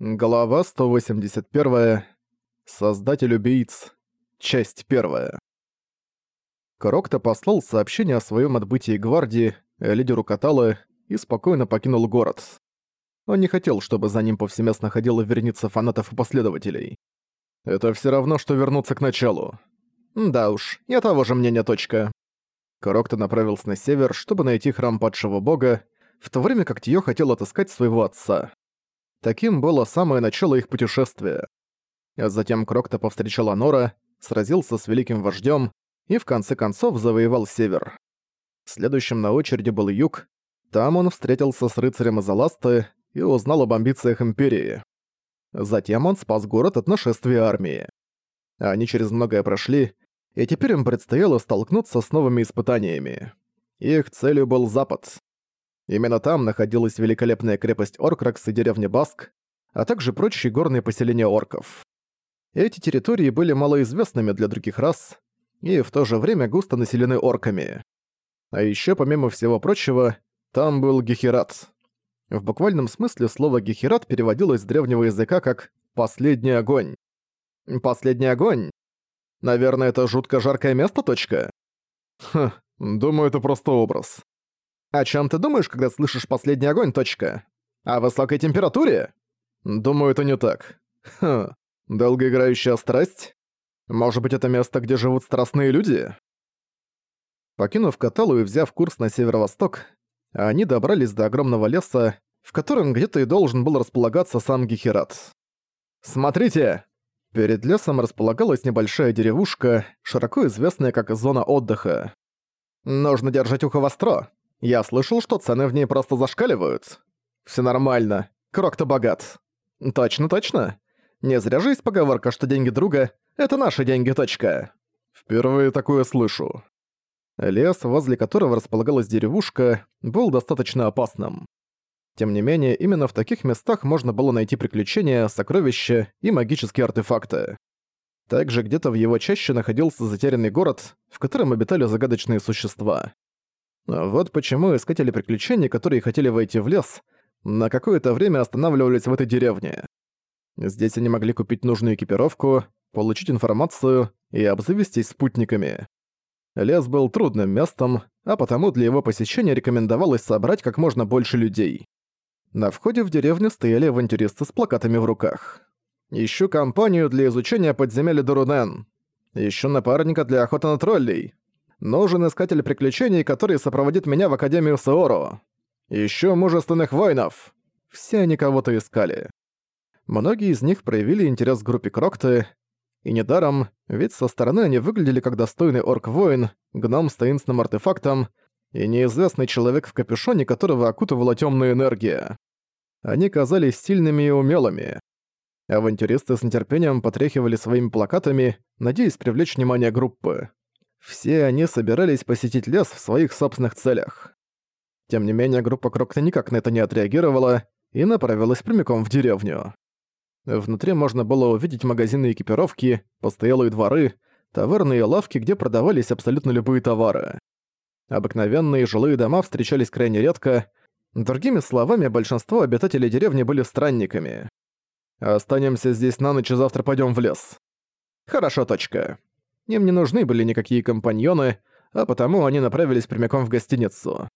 Глава 181. Создатель убийц. Часть 1. Крокто послал сообщение о своем отбытии гвардии, лидеру Каталы, и спокойно покинул город. Он не хотел, чтобы за ним повсеместно ходила верница фанатов и последователей. Это все равно, что вернуться к началу. Да уж, я того же мнения, точка. Крокто направился на север, чтобы найти храм падшего бога, в то время как Тиё хотел отыскать своего отца. Таким было самое начало их путешествия. Затем Крокто повстречал Анора, сразился с великим вождем и в конце концов завоевал север. Следующим на очереди был юг. Там он встретился с рыцарем из Аласты и узнал об амбициях Империи. Затем он спас город от нашествия армии. Они через многое прошли, и теперь им предстояло столкнуться с новыми испытаниями. Их целью был Запад. Именно там находилась великолепная крепость Оркракс и деревня Баск, а также прочие горные поселения орков. Эти территории были малоизвестными для других рас и в то же время густо населены орками. А еще, помимо всего прочего, там был Гехерат. В буквальном смысле слово «гехерат» переводилось с древнего языка как «последний огонь». «Последний огонь»? Наверное, это жутко жаркое место, точка? Хм, думаю, это просто образ. О чем ты думаешь, когда слышишь последний огонь, точка? О высокой температуре? Думаю, это не так. Хм, долгоиграющая страсть? Может быть, это место, где живут страстные люди? Покинув Каталу и взяв курс на северо-восток, они добрались до огромного леса, в котором где-то и должен был располагаться сам Гехерат. «Смотрите!» Перед лесом располагалась небольшая деревушка, широко известная как зона отдыха. «Нужно держать ухо востро. Я слышал, что цены в ней просто зашкаливают. Все нормально. Крок-то богат. Точно, точно. Не зря же есть поговорка, что деньги друга — это наши деньги, точка. Впервые такое слышу. Лес, возле которого располагалась деревушка, был достаточно опасным. Тем не менее, именно в таких местах можно было найти приключения, сокровища и магические артефакты. Также где-то в его чаще находился затерянный город, в котором обитали загадочные существа. Вот почему искатели приключений, которые хотели войти в лес, на какое-то время останавливались в этой деревне. Здесь они могли купить нужную экипировку, получить информацию и обзавестись спутниками. Лес был трудным местом, а потому для его посещения рекомендовалось собрать как можно больше людей. На входе в деревню стояли авантюристы с плакатами в руках. «Ищу компанию для изучения подземелья Дурунен. Ищу напарника для охоты на троллей. Нужен искатель приключений, который сопроводит меня в Академию Саору. Ищу мужественных воинов. Все они кого-то искали. Многие из них проявили интерес к группе Крокты, и недаром, ведь со стороны они выглядели как достойный орк-воин, гном с таинственным артефактом и неизвестный человек в капюшоне, которого окутывала темная энергия. Они казались сильными и умелыми. Авантюристы с нетерпением потряхивали своими плакатами, надеясь привлечь внимание группы. Все они собирались посетить лес в своих собственных целях. Тем не менее, группа Крокта никак на это не отреагировала и направилась прямиком в деревню. Внутри можно было увидеть магазины экипировки, постоялые дворы, таверны и лавки, где продавались абсолютно любые товары. Обыкновенные жилые дома встречались крайне редко, другими словами, большинство обитателей деревни были странниками. «Останемся здесь на ночь и завтра пойдем в лес». «Хорошо, точка. Им не нужны были никакие компаньоны, а потому они направились прямиком в гостиницу.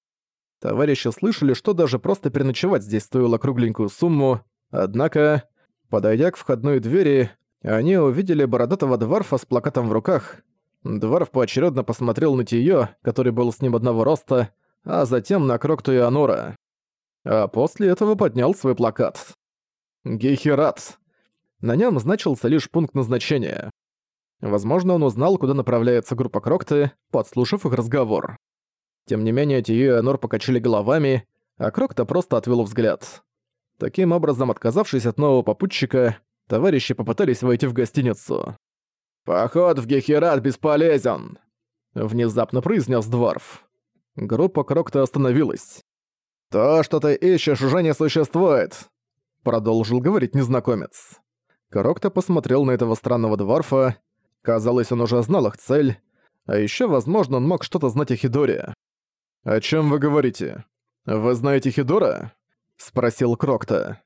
Товарищи слышали, что даже просто переночевать здесь стоило кругленькую сумму, однако, подойдя к входной двери, они увидели бородатого дворфа с плакатом в руках. Дворф поочередно посмотрел на Тиё, который был с ним одного роста, а затем на Крокту и Анора. А после этого поднял свой плакат. Гейхерат. На нем значился лишь пункт назначения. Возможно, он узнал, куда направляется группа Крокты, подслушав их разговор. Тем не менее, Тию и Анор покачали головами, а Крокта просто отвел взгляд. Таким образом, отказавшись от нового попутчика, товарищи попытались войти в гостиницу. «Поход в Гехерат бесполезен!» Внезапно произнес Дворф. Группа Крокта остановилась. «То, что ты ищешь, уже не существует!» Продолжил говорить незнакомец. Крокта посмотрел на этого странного Дворфа, Казалось, он уже знал их цель, а еще, возможно, он мог что-то знать о Хидоре. «О чем вы говорите? Вы знаете Хидора?» — спросил Крокта.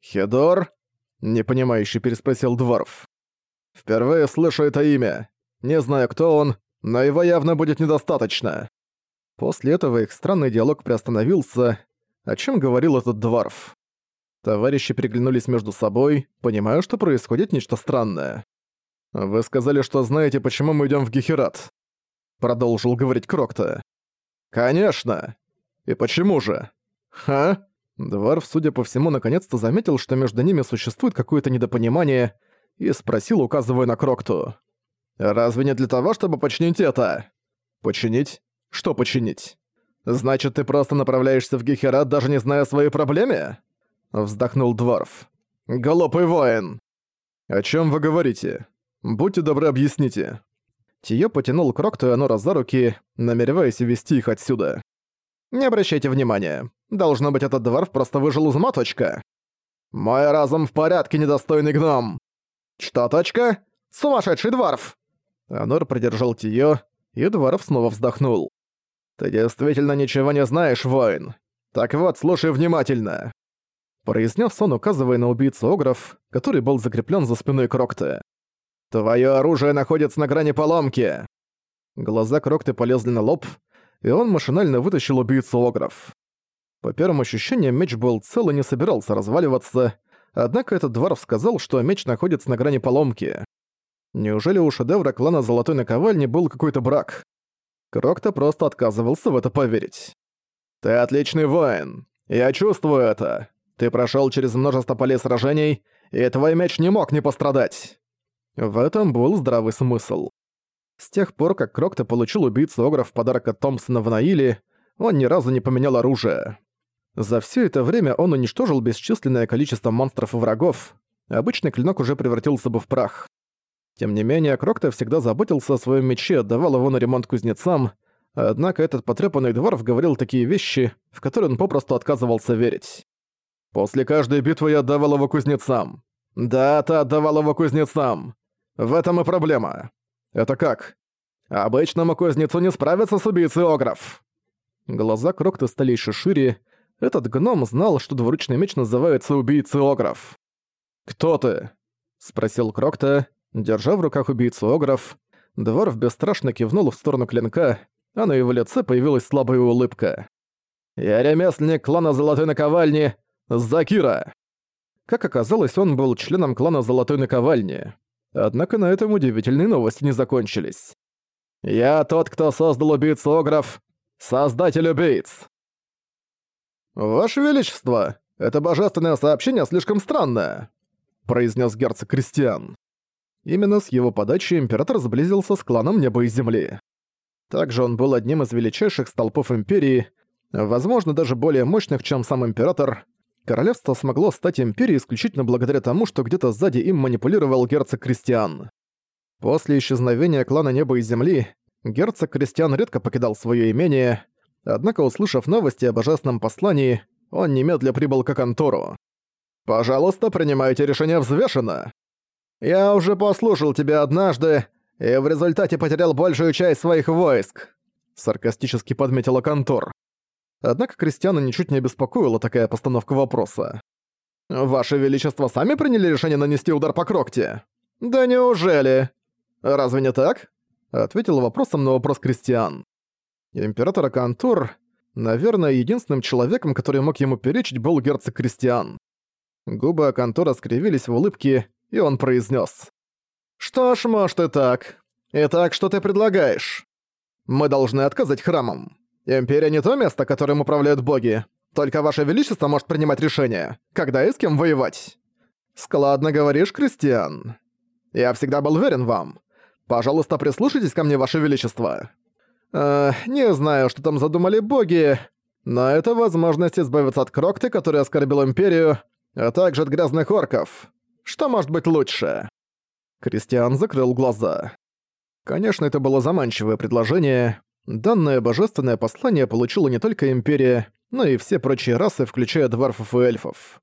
«Хидор? — непонимающе переспросил Дворф. «Впервые слышу это имя. Не знаю, кто он, но его явно будет недостаточно». После этого их странный диалог приостановился, о чем говорил этот Дворф. Товарищи переглянулись между собой, понимая, что происходит нечто странное. «Вы сказали, что знаете, почему мы идём в Гехерат», — продолжил говорить Крокта. «Конечно! И почему же?» «Ха?» Дварф, судя по всему, наконец-то заметил, что между ними существует какое-то недопонимание, и спросил, указывая на Крокту. «Разве не для того, чтобы починить это?» «Починить? Что починить? Значит, ты просто направляешься в Гехерат, даже не зная о своей проблеме?» Вздохнул Дварф. «Голопый воин!» «О чем вы говорите? Будьте добры, объясните». Тиё потянул Крокту и Анора за руки, намереваясь увести их отсюда. «Не обращайте внимания. Должно быть, этот дворф просто выжил из ума. Мой разум в порядке, недостойный гном. Что, точка? Сумасшедший дворф!» Анор продержал Тиё, и дворф снова вздохнул. «Ты действительно ничего не знаешь, воин. Так вот, слушай внимательно». Произнес он, указывая на убийцу Огров, который был закреплен за спиной Крокта. «Твое оружие находится на грани поломки!» Глаза Крокты полезли на лоб, и он машинально вытащил убийцу Огров. По первым ощущениям, меч был цел и не собирался разваливаться, однако этот дворф сказал, что меч находится на грани поломки. Неужели у шедевра клана Золотой Наковальни был какой-то брак? Крокто просто отказывался в это поверить. «Ты отличный воин. Я чувствую это. Ты прошел через множество полей сражений, и твой меч не мог не пострадать». В этом был здравый смысл. С тех пор, как Крокто получил убийцу Огра в подарок от Томпсона в Наиле, он ни разу не поменял оружие. За все это время он уничтожил бесчисленное количество монстров и врагов, обычный клинок уже превратился бы в прах. Тем не менее, Крокто всегда заботился о своем мече, отдавал его на ремонт кузнецам, однако этот потрепанный дворф говорил такие вещи, в которые он попросту отказывался верить. «После каждой битвы я отдавал его кузнецам. Да, ты отдавал его кузнецам. В этом и проблема. «Это как?» «Обычному кузнецу не справиться с убийцей Огров!» Глаза Крокта стали еще шире. Этот гном знал, что двуручный меч называется убийцей Огров. «Кто ты?» — спросил Крокта, держа в руках убийцу Огров. Дворф бесстрашно кивнул в сторону клинка, а на его лице появилась слабая улыбка. «Я ремесленник клана Золотой Наковальни Закира!» Как оказалось, он был членом клана Золотой Наковальни. Однако на этом удивительные новости не закончились. «Я тот, кто создал убийцу Огров, создатель убийц!» «Ваше Величество, это божественное сообщение слишком странное», произнес герцог Кристиан. Именно с его подачи император сблизился с кланом Неба и Земли. Также он был одним из величайших столпов Империи, возможно, даже более мощных, чем сам Император, Королевство смогло стать империей исключительно благодаря тому, что где-то сзади им манипулировал герцог Кристиан. После исчезновения клана Неба и Земли, герцог Кристиан редко покидал свое имение, однако, услышав новости о божественном послании, он немедля прибыл к контору. «Пожалуйста, принимайте решение взвешенно. Я уже послушал тебя однажды, и в результате потерял большую часть своих войск», саркастически подметила контор. Однако Кристиана ничуть не обеспокоила такая постановка вопроса. «Ваше Величество сами приняли решение нанести удар по Крокте?» «Да неужели?» «Разве не так?» Ответил вопросом на вопрос Кристиан. Император Акантур, наверное, единственным человеком, который мог ему перечить, был герцог Кристиан. Губы Акантура скривились в улыбке, и он произнес: «Что ж, может и так. Итак, что ты предлагаешь? Мы должны отказать храмам». Империя не то место, которым управляют боги. Только Ваше Величество может принимать решения, когда и с кем воевать. Складно говоришь, Кристиан. Я всегда был верен вам. Пожалуйста, прислушайтесь ко мне, Ваше Величество. Э, не знаю, что там задумали боги, но это возможность избавиться от Крокты, который оскорбил Империю, а также от грязных орков. Что может быть лучше? Кристиан закрыл глаза. Конечно, это было заманчивое предложение, Данное божественное послание получила не только Империя, но и все прочие расы, включая дварфов и эльфов.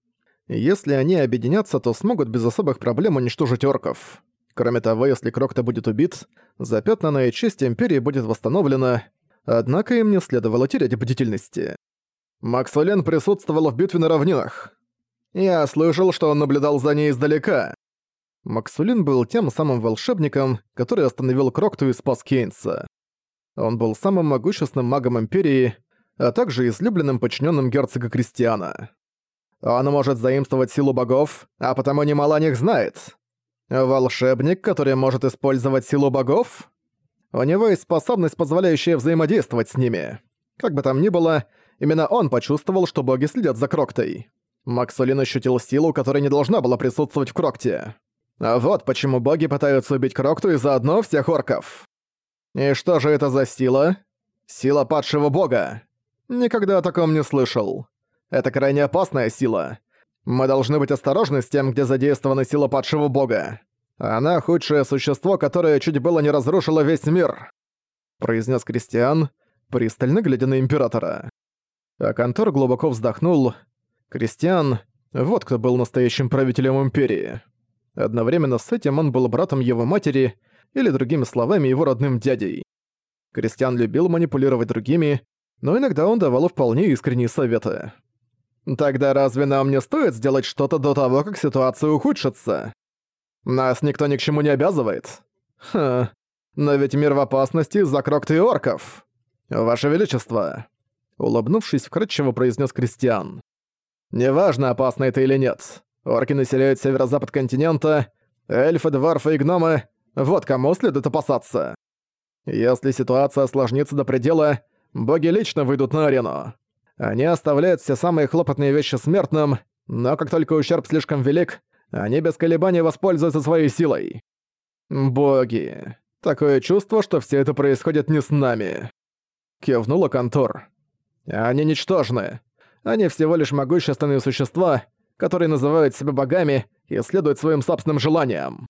Если они объединятся, то смогут без особых проблем уничтожить орков. Кроме того, если Крокта будет убит, запятнанная честь Империи будет восстановлена, однако им не следовало терять бдительности. Максвеллен присутствовал в битве на равнинах. Я слышал, что он наблюдал за ней издалека. Максулин был тем самым волшебником, который остановил Крокту и спас Кейнса. Он был самым могущественным магом Империи, а также излюбленным подчиненным герцога Кристиана. Он может заимствовать силу богов, а потому немало о них знает. Волшебник, который может использовать силу богов? У него есть способность, позволяющая взаимодействовать с ними. Как бы там ни было, именно он почувствовал, что боги следят за Кроктой. Максулин ощутил силу, которая не должна была присутствовать в Крокте. А вот почему боги пытаются убить Крокту и заодно всех орков. И что же это за сила? Сила падшего бога. Никогда о таком не слышал. Это крайне опасная сила. Мы должны быть осторожны с тем, где задействована сила падшего бога. Она худшее существо, которое чуть было не разрушило весь мир», — произнес Кристиан, пристально глядя на Императора. А Контор глубоко вздохнул. Кристиан — вот кто был настоящим правителем Империи. Одновременно с этим он был братом его матери, или другими словами, его родным дядей. Кристиан любил манипулировать другими, но иногда он давал вполне искренние советы. «Тогда разве нам не стоит сделать что-то до того, как ситуация ухудшится? Нас никто ни к чему не обязывает. Ха, но ведь мир в опасности из-за крокты и орков. Ваше Величество!» Улыбнувшись, вкратчиво произнес Кристиан. «Неважно, опасно это или нет. Орки населяют северо-запад континента, эльфы, дварфы и гномы — вот кому следует опасаться. Если ситуация осложнится до предела, боги лично выйдут на арену. Они оставляют все самые хлопотные вещи смертным, но как только ущерб слишком велик, они без колебаний воспользуются своей силой. Боги. Такое чувство, что все это происходит не с нами. Кивнула Контор. Они ничтожны. Они всего лишь могущественные существа, которые называют себя богами и следуют своим собственным желаниям.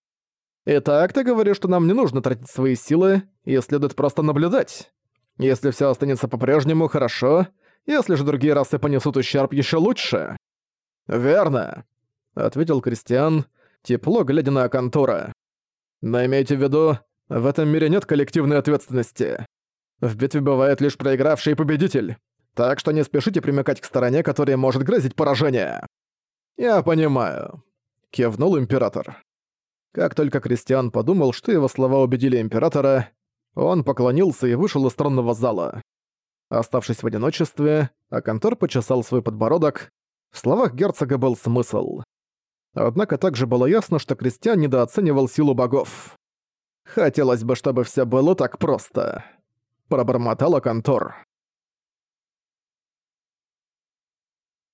Итак, ты говоришь, что нам не нужно тратить свои силы, и следует просто наблюдать. Если все останется по-прежнему, хорошо. Если же другие расы понесут ущерб, еще лучше. Верно, ответил Кристиан, тепло глядя на Акантура. Но имейте в виду, в этом мире нет коллективной ответственности. В битве бывает лишь проигравший и победитель. Так что не спешите примыкать к стороне, которая может грозить поражение. «Я понимаю», — кивнул император. Как только Кристиан подумал, что его слова убедили императора, он поклонился и вышел из тронного зала. Оставшись в одиночестве, Акантор почесал свой подбородок. В словах герцога был смысл. Однако также было ясно, что Кристиан недооценивал силу богов. «Хотелось бы, чтобы все было так просто», — пробормотал Акантор.